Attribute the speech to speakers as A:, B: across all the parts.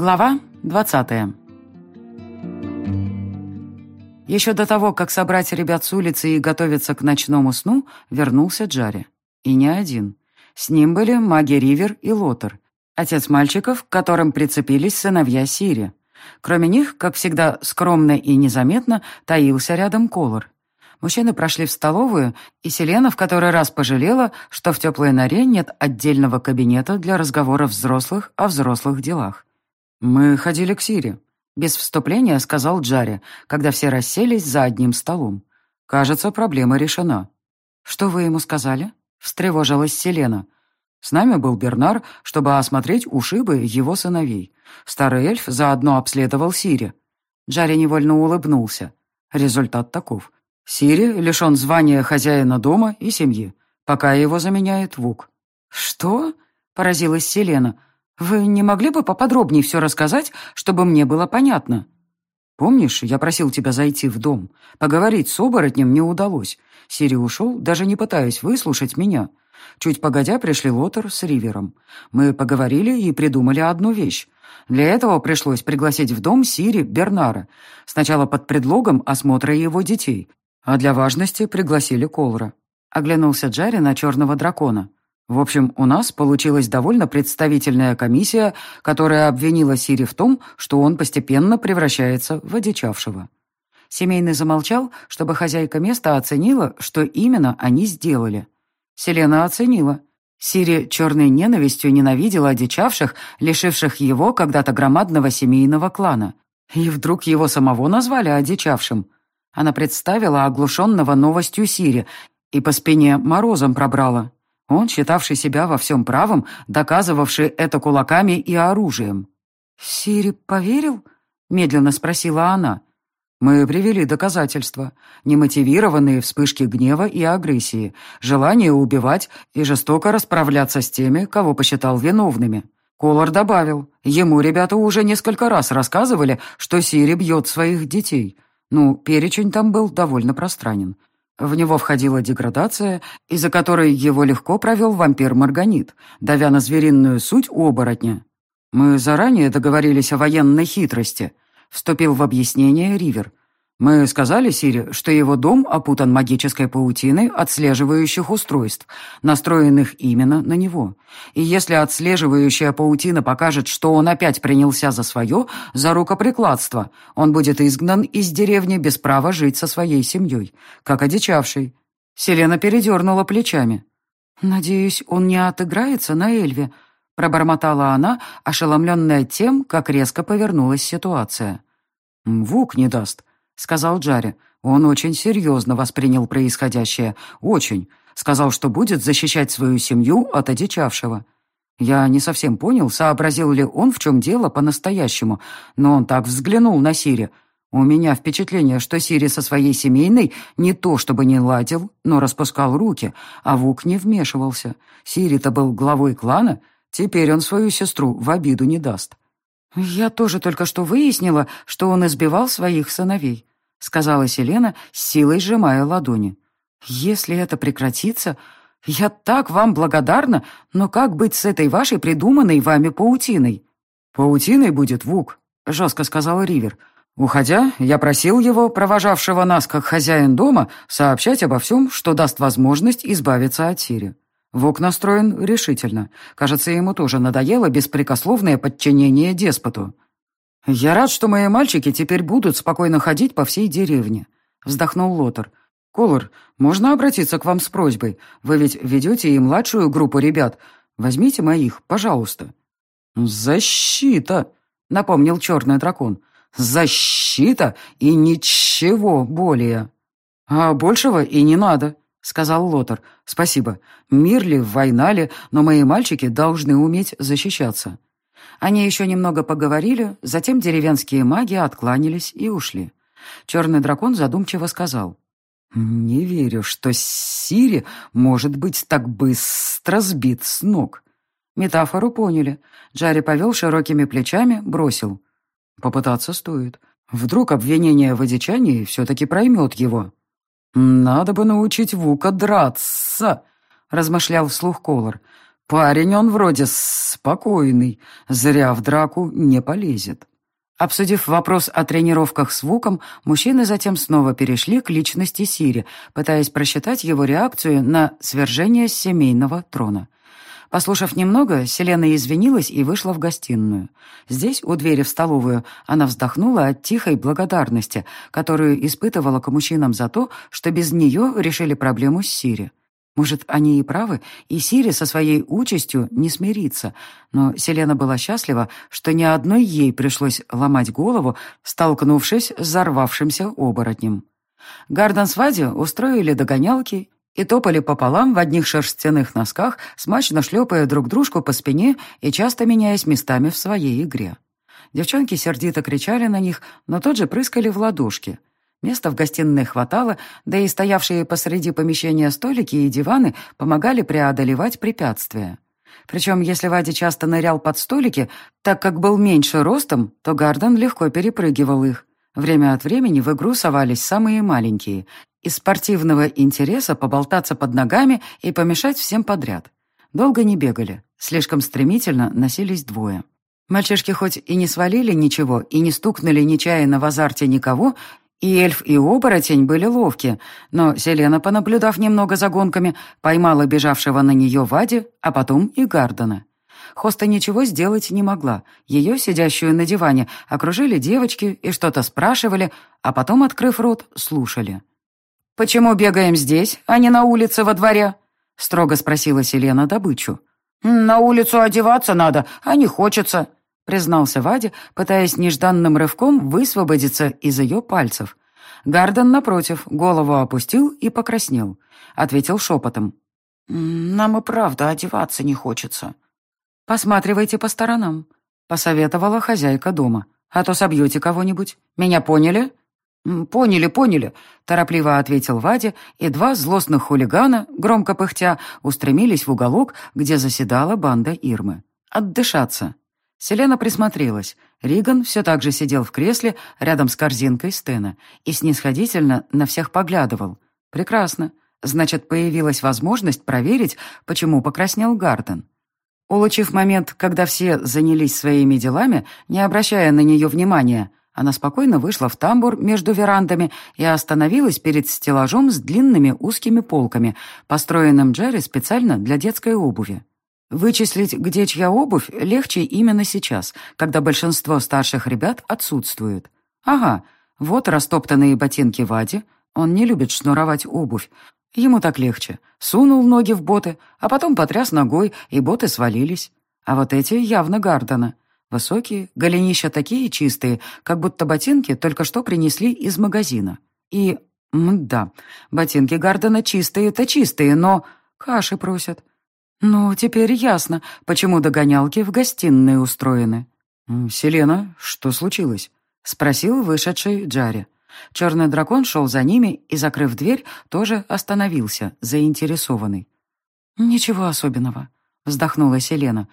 A: Глава 20 Еще до того, как собрать ребят с улицы и готовиться к ночному сну, вернулся Джарри. И не один. С ним были маги Ривер и Лотер, отец мальчиков, к которым прицепились сыновья Сири. Кроме них, как всегда, скромно и незаметно таился рядом Колор. Мужчины прошли в столовую, и Селена в который раз пожалела, что в теплой норе нет отдельного кабинета для разговоров взрослых о взрослых делах. «Мы ходили к Сире», — без вступления сказал Джаре, когда все расселись за одним столом. «Кажется, проблема решена». «Что вы ему сказали?» — встревожилась Селена. «С нами был Бернар, чтобы осмотреть ушибы его сыновей. Старый эльф заодно обследовал Сири». Джаре невольно улыбнулся. Результат таков. Сири лишен звания хозяина дома и семьи, пока его заменяет Вук. «Что?» — поразилась Селена. «Вы не могли бы поподробнее все рассказать, чтобы мне было понятно?» «Помнишь, я просил тебя зайти в дом? Поговорить с оборотнем не удалось. Сири ушел, даже не пытаясь выслушать меня. Чуть погодя пришли Лотер с Ривером. Мы поговорили и придумали одну вещь. Для этого пришлось пригласить в дом Сири Бернара. Сначала под предлогом осмотра его детей, а для важности пригласили Колора. Оглянулся Джарри на черного дракона. В общем, у нас получилась довольно представительная комиссия, которая обвинила Сири в том, что он постепенно превращается в одичавшего. Семейный замолчал, чтобы хозяйка места оценила, что именно они сделали. Селена оценила. Сири черной ненавистью ненавидела одичавших, лишивших его когда-то громадного семейного клана. И вдруг его самого назвали одичавшим. Она представила оглушенного новостью Сири и по спине морозом пробрала. Он, считавший себя во всем правым, доказывавший это кулаками и оружием. «Сири поверил?» — медленно спросила она. «Мы привели доказательства. Немотивированные вспышки гнева и агрессии, желание убивать и жестоко расправляться с теми, кого посчитал виновными». Колор добавил, ему ребята уже несколько раз рассказывали, что Сири бьет своих детей. Ну, перечень там был довольно пространен. В него входила деградация, из-за которой его легко провел вампир Марганит, давя на звериную суть оборотня. Мы заранее договорились о военной хитрости. Вступил в объяснение Ривер. Мы сказали Сири, что его дом опутан магической паутиной отслеживающих устройств, настроенных именно на него. И если отслеживающая паутина покажет, что он опять принялся за свое, за рукоприкладство, он будет изгнан из деревни без права жить со своей семьей, как одичавший. Селена передернула плечами. «Надеюсь, он не отыграется на Эльве», — пробормотала она, ошеломленная тем, как резко повернулась ситуация. «Вук не даст», сказал Джарри. Он очень серьезно воспринял происходящее. Очень. Сказал, что будет защищать свою семью от одичавшего. Я не совсем понял, сообразил ли он, в чем дело по-настоящему, но он так взглянул на Сири. У меня впечатление, что Сири со своей семейной не то чтобы не ладил, но распускал руки, а Вук не вмешивался. Сири-то был главой клана, теперь он свою сестру в обиду не даст. «Я тоже только что выяснила, что он избивал своих сыновей», — сказала Селена, с силой сжимая ладони. «Если это прекратится, я так вам благодарна, но как быть с этой вашей придуманной вами паутиной?» «Паутиной будет Вук», — жестко сказал Ривер. Уходя, я просил его, провожавшего нас как хозяин дома, сообщать обо всем, что даст возможность избавиться от Сири. Вок настроен решительно. Кажется, ему тоже надоело беспрекословное подчинение деспоту. «Я рад, что мои мальчики теперь будут спокойно ходить по всей деревне», — вздохнул Лотер. «Колор, можно обратиться к вам с просьбой? Вы ведь ведете и младшую группу ребят. Возьмите моих, пожалуйста». «Защита», — напомнил черный дракон. «Защита и ничего более». «А большего и не надо», — сказал Лотер. «Спасибо. Мир ли, война ли, но мои мальчики должны уметь защищаться». Они еще немного поговорили, затем деревенские маги откланялись и ушли. Черный дракон задумчиво сказал. «Не верю, что Сири может быть так быстро сбит с ног». Метафору поняли. Джарри повел широкими плечами, бросил. «Попытаться стоит. Вдруг обвинение в одичании все-таки проймет его». «Надо бы научить Вука драться», — размышлял вслух Колор. Парень он вроде спокойный, зря в драку не полезет. Обсудив вопрос о тренировках с Вуком, мужчины затем снова перешли к личности Сири, пытаясь просчитать его реакцию на свержение семейного трона. Послушав немного, Селена извинилась и вышла в гостиную. Здесь, у двери в столовую, она вздохнула от тихой благодарности, которую испытывала к мужчинам за то, что без нее решили проблему с Сири. Может, они и правы, и Сири со своей участью не смирится. Но Селена была счастлива, что ни одной ей пришлось ломать голову, столкнувшись с взорвавшимся оборотнем. Гарден с Вади устроили догонялки и топали пополам в одних шерстяных носках, смачно шлепая друг дружку по спине и часто меняясь местами в своей игре. Девчонки сердито кричали на них, но тут же прыскали в ладошки — Места в гостиной хватало, да и стоявшие посреди помещения столики и диваны помогали преодолевать препятствия. Причем, если Вадя часто нырял под столики, так как был меньше ростом, то Гарден легко перепрыгивал их. Время от времени в игру совались самые маленькие. Из спортивного интереса поболтаться под ногами и помешать всем подряд. Долго не бегали. Слишком стремительно носились двое. Мальчишки хоть и не свалили ничего, и не стукнули нечаянно в азарте никого, и эльф, и оборотень были ловки, но Селена, понаблюдав немного за гонками, поймала бежавшего на нее Вади, а потом и Гардена. Хоста ничего сделать не могла. Ее, сидящую на диване, окружили девочки и что-то спрашивали, а потом, открыв рот, слушали. «Почему бегаем здесь, а не на улице во дворе?» — строго спросила Селена добычу. «На улицу одеваться надо, а не хочется», признался Вадя, пытаясь нежданным рывком высвободиться из ее пальцев. Гарден, напротив, голову опустил и покраснел. Ответил шепотом. «Нам и правда одеваться не хочется». «Посматривайте по сторонам», — посоветовала хозяйка дома. «А то собьете кого-нибудь. Меня поняли?» «Поняли, поняли», — торопливо ответил Вадя, и два злостных хулигана, громко пыхтя, устремились в уголок, где заседала банда Ирмы. «Отдышаться». Селена присмотрелась. Риган все так же сидел в кресле рядом с корзинкой Стена и снисходительно на всех поглядывал. «Прекрасно. Значит, появилась возможность проверить, почему покраснел Гарден». Улучив момент, когда все занялись своими делами, не обращая на нее внимания, она спокойно вышла в тамбур между верандами и остановилась перед стеллажом с длинными узкими полками, построенным Джерри специально для детской обуви. Вычислить, где чья обувь, легче именно сейчас, когда большинство старших ребят отсутствует. Ага, вот растоптанные ботинки Вади. Он не любит шнуровать обувь. Ему так легче. Сунул ноги в боты, а потом потряс ногой, и боты свалились. А вот эти явно Гардена. Высокие, голенища такие чистые, как будто ботинки только что принесли из магазина. И, да, ботинки Гардена чистые-то чистые, но каши просят. «Ну, теперь ясно, почему догонялки в гостиной устроены». «Селена, что случилось?» — спросил вышедший Джарри. Черный дракон шел за ними и, закрыв дверь, тоже остановился, заинтересованный. «Ничего особенного», — вздохнула Селена.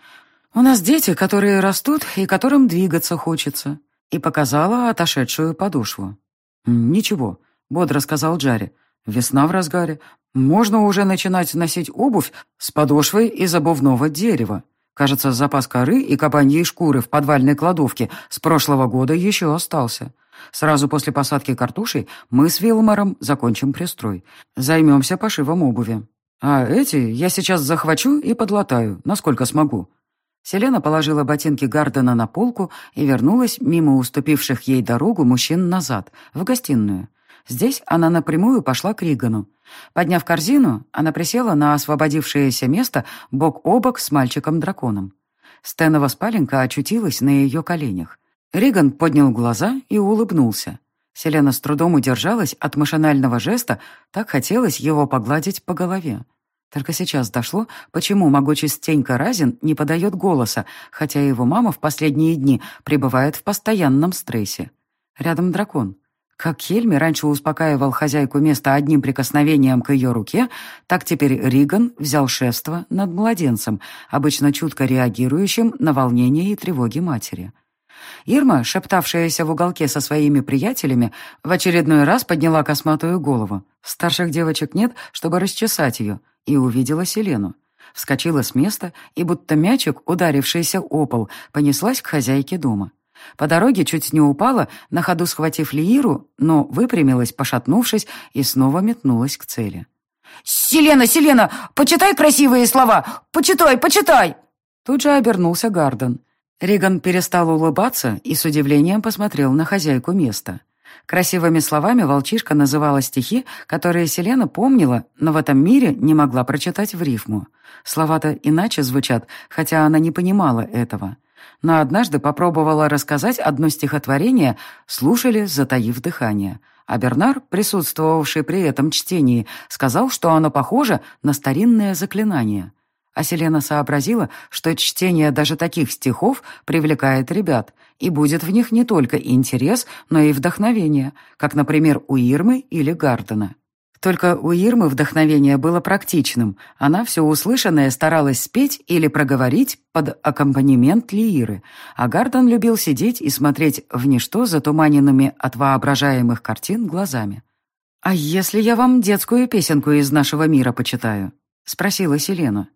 A: «У нас дети, которые растут и которым двигаться хочется», и показала отошедшую подошву. «Ничего», — бодро сказал Джарри. «Весна в разгаре. Можно уже начинать носить обувь с подошвой из обувного дерева. Кажется, запас коры и кабаньей шкуры в подвальной кладовке с прошлого года еще остался. Сразу после посадки картушей мы с Вилмором закончим пристрой. Займемся пошивом обуви. А эти я сейчас захвачу и подлатаю, насколько смогу». Селена положила ботинки Гардена на полку и вернулась мимо уступивших ей дорогу мужчин назад, в гостиную. Здесь она напрямую пошла к Ригану. Подняв корзину, она присела на освободившееся место бок о бок с мальчиком-драконом. Стэнова спаленка очутилась на ее коленях. Риган поднял глаза и улыбнулся. Селена с трудом удержалась от машинального жеста, так хотелось его погладить по голове. Только сейчас дошло, почему могучий Стенька Разин не подает голоса, хотя его мама в последние дни пребывает в постоянном стрессе. Рядом дракон. Как Хельми раньше успокаивал хозяйку места одним прикосновением к ее руке, так теперь Риган взял шефство над младенцем, обычно чутко реагирующим на волнение и тревоги матери. Ирма, шептавшаяся в уголке со своими приятелями, в очередной раз подняла косматую голову. Старших девочек нет, чтобы расчесать ее, и увидела Селену. вскочила с места и, будто мячик, ударившийся о пол, понеслась к хозяйке дома. По дороге чуть не упала, на ходу схватив Лииру, но выпрямилась, пошатнувшись, и снова метнулась к цели.
B: «Селена, Селена, почитай красивые слова! Почитай, почитай!»
A: Тут же обернулся Гарден. Риган перестал улыбаться и с удивлением посмотрел на хозяйку места. Красивыми словами волчишка называла стихи, которые Селена помнила, но в этом мире не могла прочитать в рифму. Слова-то иначе звучат, хотя она не понимала этого. Но однажды попробовала рассказать одно стихотворение, слушали, затаив дыхание. А Бернар, присутствовавший при этом чтении, сказал, что оно похоже на старинное заклинание. А Селена сообразила, что чтение даже таких стихов привлекает ребят, и будет в них не только интерес, но и вдохновение, как, например, у Ирмы или Гардена. Только у Ирмы вдохновение было практичным. Она все услышанное старалась спеть или проговорить под аккомпанемент лиры, а Гарден любил сидеть и смотреть в ничто затуманенными от воображаемых картин глазами. «А если я вам детскую песенку из нашего мира почитаю?» — спросила Селена.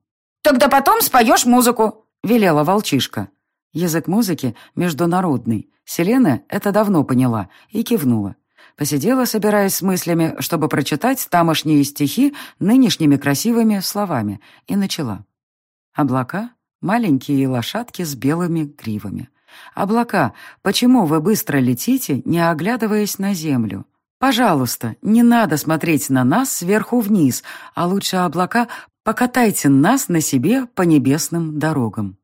B: «Тогда потом споешь музыку», — велела волчишка.
A: Язык музыки международный. Селена это давно поняла и кивнула. Посидела, собираясь с мыслями, чтобы прочитать тамошние стихи нынешними красивыми словами, и начала. Облака — маленькие лошадки с белыми гривами. Облака, почему вы быстро летите, не оглядываясь на землю? Пожалуйста, не надо смотреть на нас сверху вниз, а лучше облака покатайте нас на себе по небесным дорогам.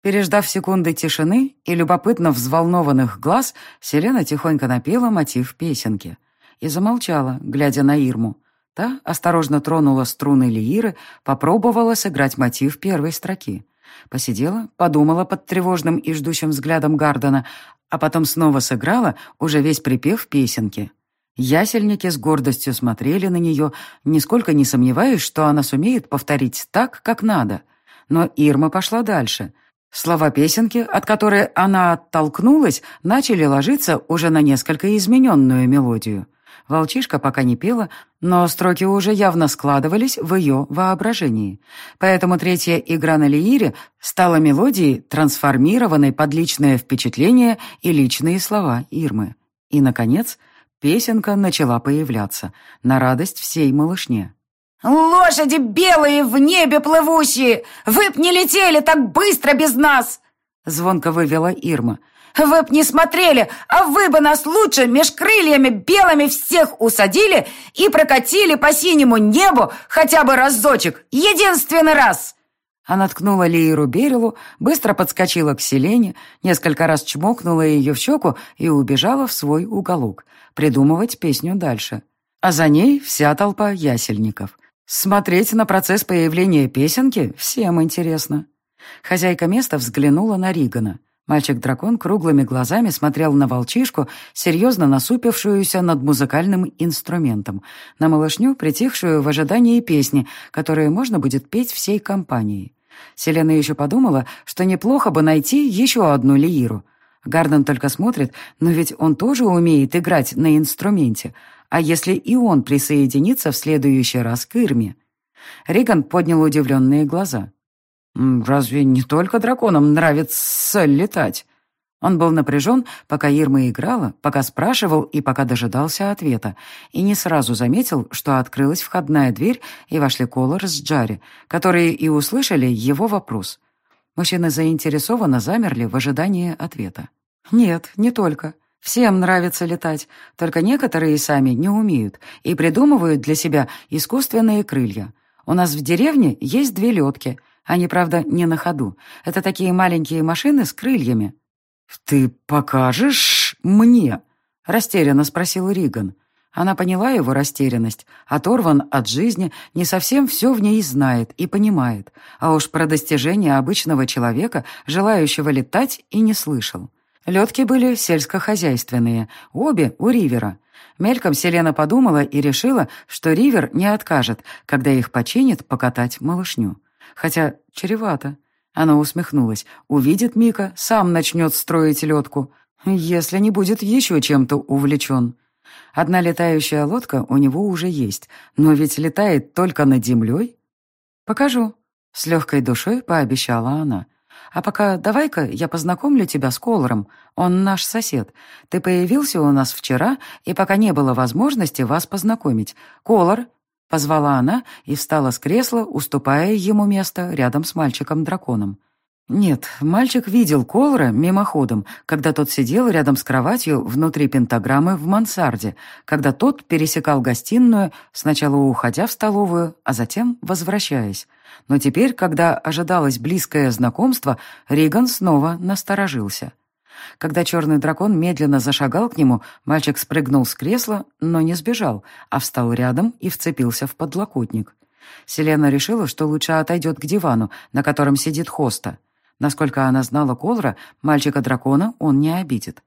A: Переждав секунды тишины и любопытно взволнованных глаз, Селена тихонько напела мотив песенки и замолчала, глядя на Ирму. Та осторожно тронула струны лииры, попробовала сыграть мотив первой строки. Посидела, подумала под тревожным и ждущим взглядом Гардена, а потом снова сыграла уже весь припев песенки. Ясельники с гордостью смотрели на нее, нисколько не сомневаясь, что она сумеет повторить так, как надо. Но Ирма пошла дальше. Слова песенки, от которой она оттолкнулась, начали ложиться уже на несколько измененную мелодию. Волчишка пока не пела, но строки уже явно складывались в ее воображении. Поэтому третья игра на лиире стала мелодией, трансформированной под личное впечатление и личные слова Ирмы. И, наконец, Песенка начала появляться, на радость всей малышне.
B: «Лошади белые в небе плывущие! Вы б не летели так быстро без нас!»
A: Звонко вывела Ирма.
B: «Вы б не смотрели, а вы бы нас лучше меж крыльями белыми всех усадили и прокатили по синему небу хотя бы разочек, единственный раз!»
A: Она ткнула Лиеру Берилу, быстро подскочила к Селене, несколько раз чмокнула ее в щеку и убежала в свой уголок, придумывать песню дальше. А за ней вся толпа ясельников. Смотреть на процесс появления песенки всем интересно. Хозяйка места взглянула на Ригана. Мальчик-дракон круглыми глазами смотрел на волчишку, серьезно насупившуюся над музыкальным инструментом, на малышню, притихшую в ожидании песни, которую можно будет петь всей компанией. Селена еще подумала, что неплохо бы найти еще одну лииру. Гарден только смотрит, но ведь он тоже умеет играть на инструменте. А если и он присоединится в следующий раз к Ирме? Риган поднял удивленные глаза. «Разве не только драконам нравится летать?» Он был напряжен, пока Ирма играла, пока спрашивал и пока дожидался ответа, и не сразу заметил, что открылась входная дверь, и вошли Колор с Джари, которые и услышали его вопрос. Мужчины заинтересованно замерли в ожидании ответа. «Нет, не только. Всем нравится летать, только некоторые сами не умеют и придумывают для себя искусственные крылья. У нас в деревне есть две летки — они, правда, не на ходу. Это такие маленькие машины с крыльями». «Ты покажешь мне?» — растерянно спросил Риган. Она поняла его растерянность. Оторван от жизни, не совсем все в ней знает и понимает. А уж про достижения обычного человека, желающего летать, и не слышал. Летки были сельскохозяйственные, обе у Ривера. Мельком Селена подумала и решила, что Ривер не откажет, когда их починит покатать малышню. Хотя чревато. Она усмехнулась. Увидит Мика, сам начнет строить лодку. Если не будет еще чем-то увлечен. Одна летающая лодка у него уже есть, но ведь летает только над землей. «Покажу». С легкой душой пообещала она. «А пока давай-ка я познакомлю тебя с Колором. Он наш сосед. Ты появился у нас вчера, и пока не было возможности вас познакомить. Колор, Позвала она и встала с кресла, уступая ему место рядом с мальчиком-драконом. Нет, мальчик видел Колора мимоходом, когда тот сидел рядом с кроватью внутри пентаграммы в мансарде, когда тот пересекал гостиную, сначала уходя в столовую, а затем возвращаясь. Но теперь, когда ожидалось близкое знакомство, Риган снова насторожился. Когда черный дракон медленно зашагал к нему, мальчик спрыгнул с кресла, но не сбежал, а встал рядом и вцепился в подлокотник. Селена решила, что лучше отойдет к дивану, на котором сидит Хоста. Насколько она знала Колра, мальчика-дракона он не обидит.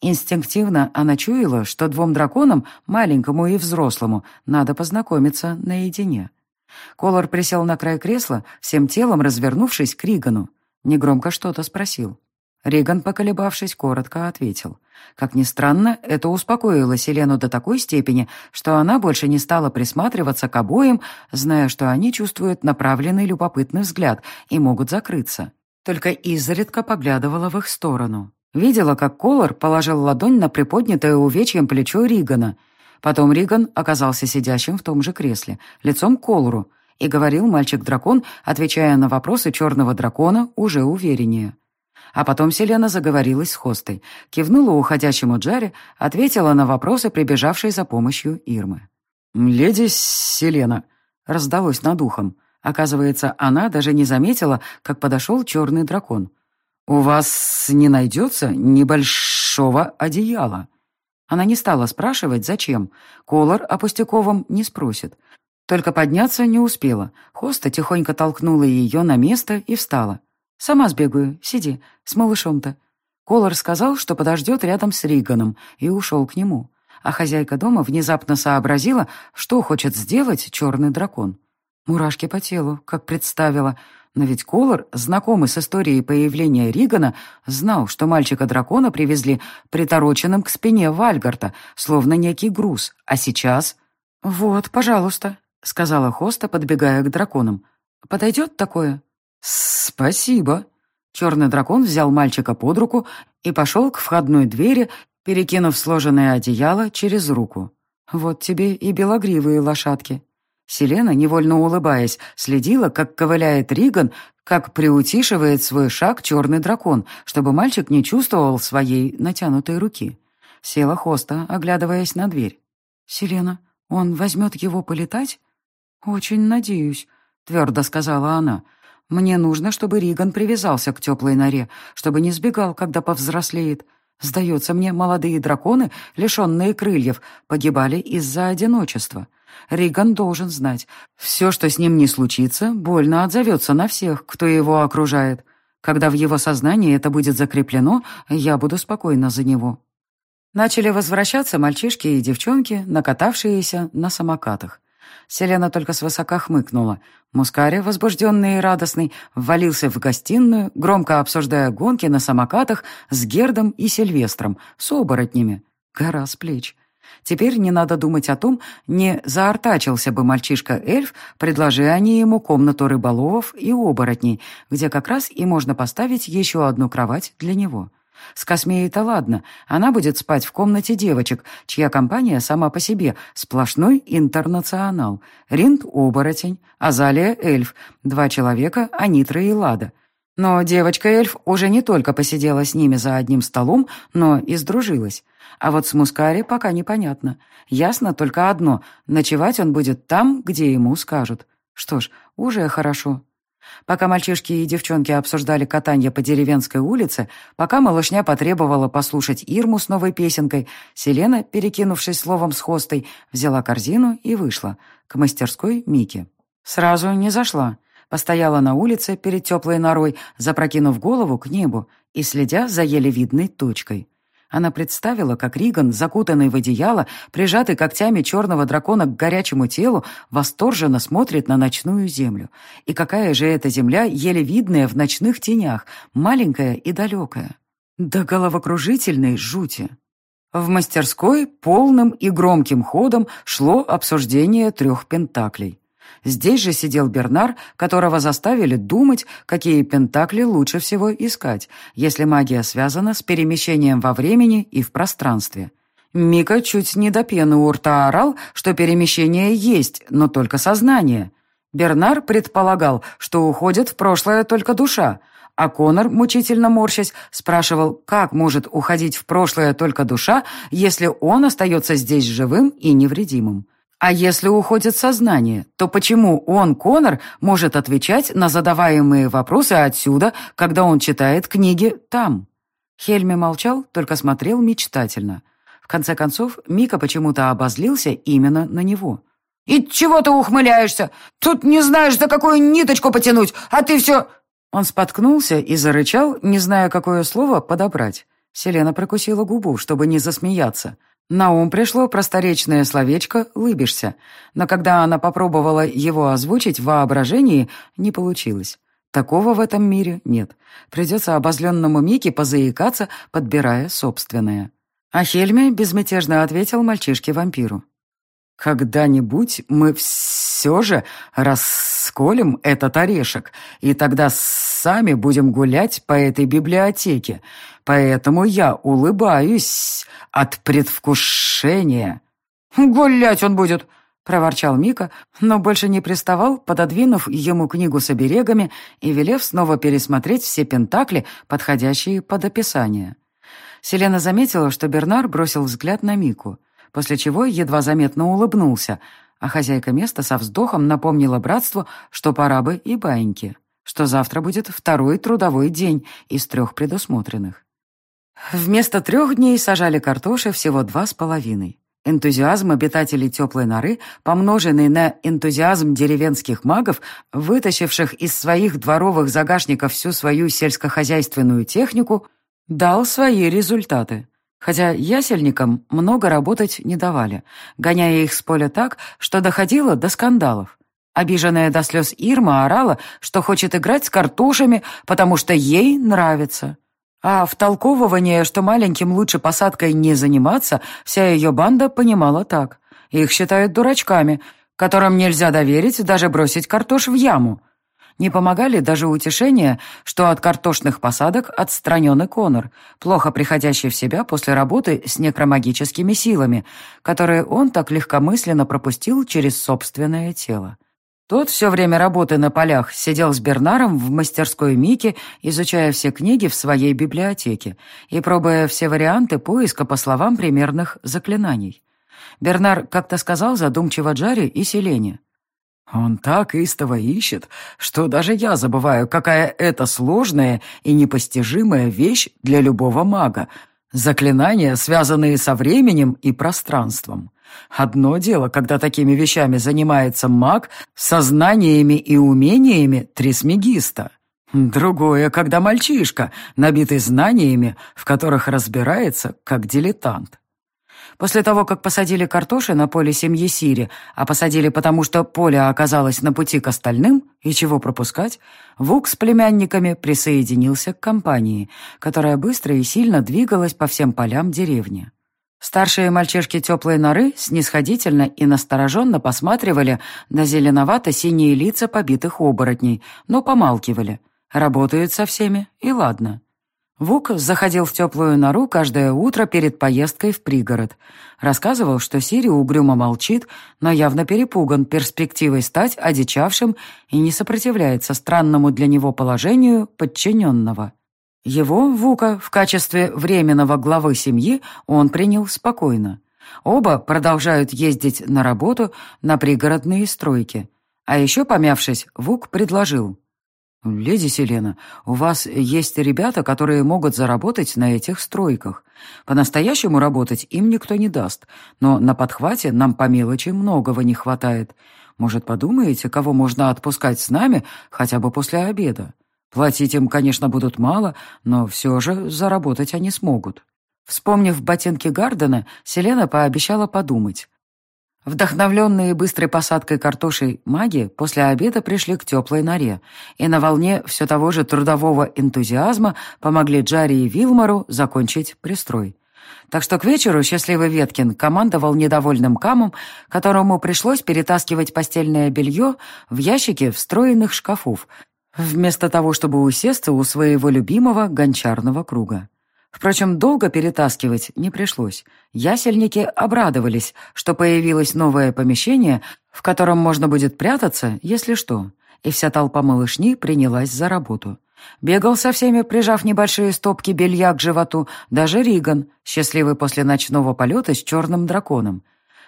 A: Инстинктивно она чуяла, что двум драконам, маленькому и взрослому, надо познакомиться наедине. Колор присел на край кресла, всем телом развернувшись к Ригану. Негромко что-то спросил. Риган, поколебавшись, коротко ответил. Как ни странно, это успокоило Селену до такой степени, что она больше не стала присматриваться к обоим, зная, что они чувствуют направленный любопытный взгляд и могут закрыться. Только изредка поглядывала в их сторону. Видела, как Колор положил ладонь на приподнятое увечьем плечо Ригана. Потом Риган оказался сидящим в том же кресле, лицом к Колору, и говорил мальчик-дракон, отвечая на вопросы черного дракона уже увереннее. А потом Селена заговорилась с Хостой, кивнула уходящему Джаре, ответила на вопросы, прибежавшей за помощью Ирмы. «Леди Селена», — раздалось над ухом. Оказывается, она даже не заметила, как подошел черный дракон. «У вас не найдется небольшого одеяла?» Она не стала спрашивать, зачем. Колор о пустяковом не спросит. Только подняться не успела. Хоста тихонько толкнула ее на место и встала. «Сама сбегаю, сиди, с малышом-то». Колор сказал, что подождет рядом с Риганом, и ушел к нему. А хозяйка дома внезапно сообразила, что хочет сделать черный дракон. Мурашки по телу, как представила. Но ведь Колор, знакомый с историей появления Ригана, знал, что мальчика-дракона привезли притороченным к спине Вальгарта, словно некий груз. А сейчас... «Вот, пожалуйста», — сказала Хоста, подбегая к драконам. «Подойдет такое?» «Спасибо». Черный дракон взял мальчика под руку и пошел к входной двери, перекинув сложенное одеяло через руку. «Вот тебе и белогривые лошадки». Селена, невольно улыбаясь, следила, как ковыляет Риган, как приутишивает свой шаг черный дракон, чтобы мальчик не чувствовал своей натянутой руки. Села Хоста, оглядываясь на дверь. «Селена, он возьмет его полетать?» «Очень надеюсь», — твердо сказала она. Мне нужно, чтобы Риган привязался к теплой норе, чтобы не сбегал, когда повзрослеет. Сдается мне, молодые драконы, лишенные крыльев, погибали из-за одиночества. Риган должен знать, все, что с ним не случится, больно отзовется на всех, кто его окружает. Когда в его сознании это будет закреплено, я буду спокойна за него. Начали возвращаться мальчишки и девчонки, накатавшиеся на самокатах. Селена только свысока хмыкнула. Мускари, возбужденный и радостный, ввалился в гостиную, громко обсуждая гонки на самокатах с Гердом и Сильвестром, с оборотнями. Гора с плеч. Теперь не надо думать о том, не заортачился бы мальчишка-эльф, предложи они ему комнату рыболовов и оборотней, где как раз и можно поставить еще одну кровать для него. С Космеей-то ладно, она будет спать в комнате девочек, чья компания сама по себе сплошной интернационал. Ринд — оборотень, Азалия — эльф, два человека — Анитра и Лада. Но девочка-эльф уже не только посидела с ними за одним столом, но и сдружилась. А вот с Мускари пока непонятно. Ясно только одно — ночевать он будет там, где ему скажут. Что ж, уже хорошо. Пока мальчишки и девчонки обсуждали катание по деревенской улице, пока малышня потребовала послушать Ирму с новой песенкой, Селена, перекинувшись словом с хостой, взяла корзину и вышла к мастерской Мики. Сразу не зашла. Постояла на улице перед теплой норой, запрокинув голову к небу и следя за еле видной точкой. Она представила, как Риган, закутанный в одеяло, прижатый когтями черного дракона к горячему телу, восторженно смотрит на ночную землю. И какая же эта земля, еле видная в ночных тенях, маленькая и далекая. До головокружительной жути. В мастерской полным и громким ходом шло обсуждение трех пентаклей. Здесь же сидел Бернар, которого заставили думать, какие пентакли лучше всего искать, если магия связана с перемещением во времени и в пространстве. Мика чуть не до пены у рта орал, что перемещение есть, но только сознание. Бернар предполагал, что уходит в прошлое только душа, а Конор, мучительно морщась, спрашивал, как может уходить в прошлое только душа, если он остается здесь живым и невредимым. А если уходит сознание, то почему он, Конор, может отвечать на задаваемые вопросы отсюда, когда он читает книги там? Хельми молчал, только смотрел мечтательно. В конце концов, Мика почему-то обозлился именно на него.
B: «И чего ты ухмыляешься? Тут не знаешь, за какую ниточку потянуть, а ты все...»
A: Он споткнулся и зарычал, не зная, какое слово подобрать. Селена прокусила губу, чтобы не засмеяться. На ум пришло просторечное словечко «лыбишься», но когда она попробовала его озвучить в воображении, не получилось. Такого в этом мире нет. Придется обозленному Мике позаикаться, подбирая собственное. А Хельме безмятежно ответил мальчишке-вампиру. «Когда-нибудь мы все же расколем этот орешек, и тогда сами будем гулять по этой библиотеке. Поэтому я улыбаюсь от предвкушения».
B: «Гулять он будет», —
A: проворчал Мика, но больше не приставал, пододвинув ему книгу с оберегами и велев снова пересмотреть все пентакли, подходящие под описание. Селена заметила, что Бернар бросил взгляд на Мику, после чего едва заметно улыбнулся, а хозяйка места со вздохом напомнила братству, что пора бы и баиньки, что завтра будет второй трудовой день из трех предусмотренных. Вместо трех дней сажали картоши всего два с половиной. Энтузиазм обитателей теплой норы, помноженный на энтузиазм деревенских магов, вытащивших из своих дворовых загашников всю свою сельскохозяйственную технику, дал свои результаты. Хотя ясельникам много работать не давали, гоняя их с поля так, что доходило до скандалов. Обиженная до слез Ирма орала, что хочет играть с картошами, потому что ей нравится. А втолковывание, что маленьким лучше посадкой не заниматься, вся ее банда понимала так. Их считают дурачками, которым нельзя доверить даже бросить картош в яму. Не помогали даже утешения, что от картошных посадок отстранен Конор, плохо приходящий в себя после работы с некромагическими силами, которые он так легкомысленно пропустил через собственное тело. Тот все время работы на полях сидел с Бернаром в мастерской Мики, изучая все книги в своей библиотеке и пробуя все варианты поиска по словам примерных заклинаний. Бернар как-то сказал задумчиво Джаре и Селене. «Он так истово ищет, что даже я забываю, какая это сложная и непостижимая вещь для любого мага. Заклинания, связанные со временем и пространством». Одно дело, когда такими вещами занимается маг со знаниями и умениями трисмегиста. Другое, когда мальчишка, набитый знаниями, в которых разбирается, как дилетант. После того, как посадили картоши на поле семьи Сири, а посадили потому, что поле оказалось на пути к остальным, и чего пропускать, Вук с племянниками присоединился к компании, которая быстро и сильно двигалась по всем полям деревни. Старшие мальчишки теплой норы снисходительно и настороженно посматривали на зеленовато-синие лица побитых оборотней, но помалкивали. Работают со всеми, и ладно. Вук заходил в теплую нору каждое утро перед поездкой в пригород. Рассказывал, что Сири угрюмо молчит, но явно перепуган перспективой стать одичавшим и не сопротивляется странному для него положению подчиненного. Его, Вука, в качестве временного главы семьи он принял спокойно. Оба продолжают ездить на работу на пригородные стройки. А еще, помявшись, Вук предложил. «Леди Селена, у вас есть ребята, которые могут заработать на этих стройках. По-настоящему работать им никто не даст, но на подхвате нам по мелочи многого не хватает. Может, подумаете, кого можно отпускать с нами хотя бы после обеда? Платить им, конечно, будут мало, но все же заработать они смогут. Вспомнив ботинки Гардена, Селена пообещала подумать. Вдохновленные быстрой посадкой картошей маги после обеда пришли к теплой норе, и на волне все того же трудового энтузиазма помогли Джари и Вилмару закончить пристрой. Так что к вечеру счастливый Веткин командовал недовольным камом, которому пришлось перетаскивать постельное белье в ящики встроенных шкафов, вместо того, чтобы усесться у своего любимого гончарного круга. Впрочем, долго перетаскивать не пришлось. Ясельники обрадовались, что появилось новое помещение, в котором можно будет прятаться, если что, и вся толпа малышни принялась за работу. Бегал со всеми, прижав небольшие стопки белья к животу, даже Риган, счастливый после ночного полета с черным драконом.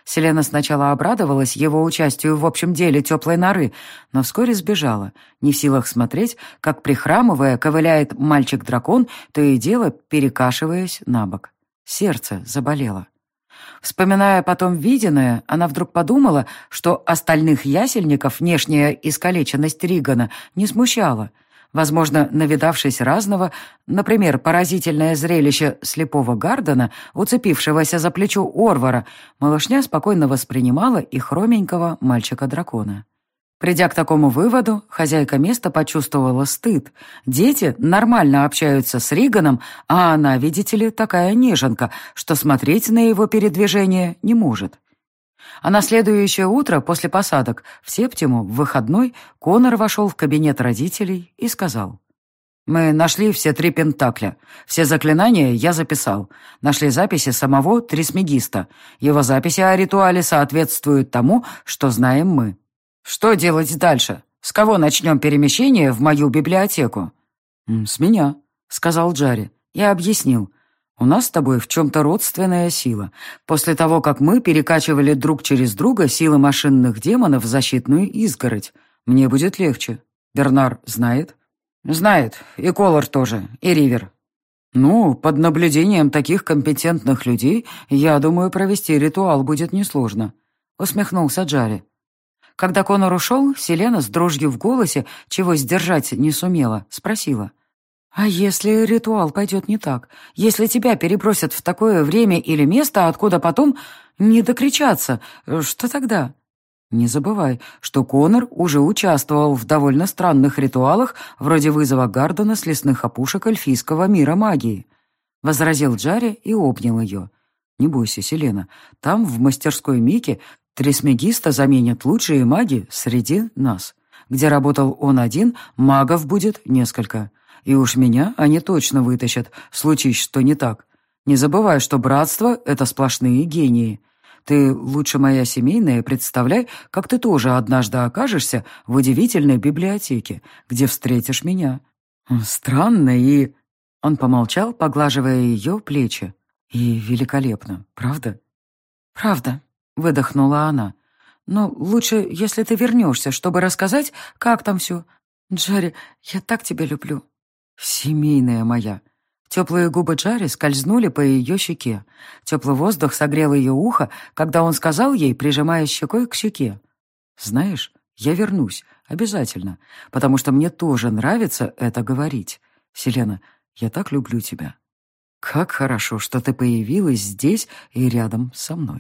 A: Селена сначала обрадовалась его участию в общем деле теплой норы, но вскоре сбежала, не в силах смотреть, как, прихрамывая, ковыляет мальчик-дракон, то и дело перекашиваясь на бок. Сердце заболело. Вспоминая потом виденное, она вдруг подумала, что остальных ясельников внешняя искалеченность Ригана не смущала — Возможно, навидавшись разного, например, поразительное зрелище слепого Гардена, уцепившегося за плечо Орвара, малышня спокойно воспринимала и хроменького мальчика-дракона. Придя к такому выводу, хозяйка места почувствовала стыд. Дети нормально общаются с Риганом, а она, видите ли, такая неженка, что смотреть на его передвижение не может. А на следующее утро после посадок в Септиму в выходной Конор вошел в кабинет родителей и сказал. «Мы нашли все три пентакля. Все заклинания я записал. Нашли записи самого Трисмегиста. Его записи о ритуале соответствуют тому, что знаем мы. Что делать дальше? С кого начнем перемещение в мою библиотеку?» «С меня», — сказал Джарри. Я объяснил. У нас с тобой в чем-то родственная сила. После того, как мы перекачивали друг через друга силы машинных демонов в защитную изгородь, мне будет легче. Бернар знает? Знает. И Колор тоже. И Ривер. Ну, под наблюдением таких компетентных людей, я думаю, провести ритуал будет несложно. Усмехнулся Джари. Когда Конор ушел, Селена с дрожью в голосе, чего сдержать не сумела, спросила. «А если ритуал пойдет не так? Если тебя перебросят в такое время или место, откуда потом не докричаться, что тогда?» «Не забывай, что Конор уже участвовал в довольно странных ритуалах, вроде вызова Гардена с лесных опушек эльфийского мира магии», — возразил Джарри и обнял ее. «Не бойся, Селена, там, в мастерской Мики, Трисмегиста заменят лучшие маги среди нас. Где работал он один, магов будет несколько». И уж меня они точно вытащат, случись что не так. Не забывай, что братство — это сплошные гении. Ты лучше моя семейная представляй, как ты тоже однажды окажешься в удивительной библиотеке, где встретишь меня. Странно и...» Он помолчал, поглаживая ее плечи. «И великолепно, правда?» «Правда», — выдохнула она. «Но лучше, если ты вернешься, чтобы рассказать, как там все. Джарри, я так тебя люблю. «Семейная моя». Теплые губы Джари скользнули по ее щеке. Теплый воздух согрел ее ухо, когда он сказал ей, прижимая щекой к щеке. «Знаешь, я вернусь, обязательно, потому что мне тоже нравится это говорить. Селена, я так люблю тебя. Как хорошо, что ты появилась здесь и рядом со мной».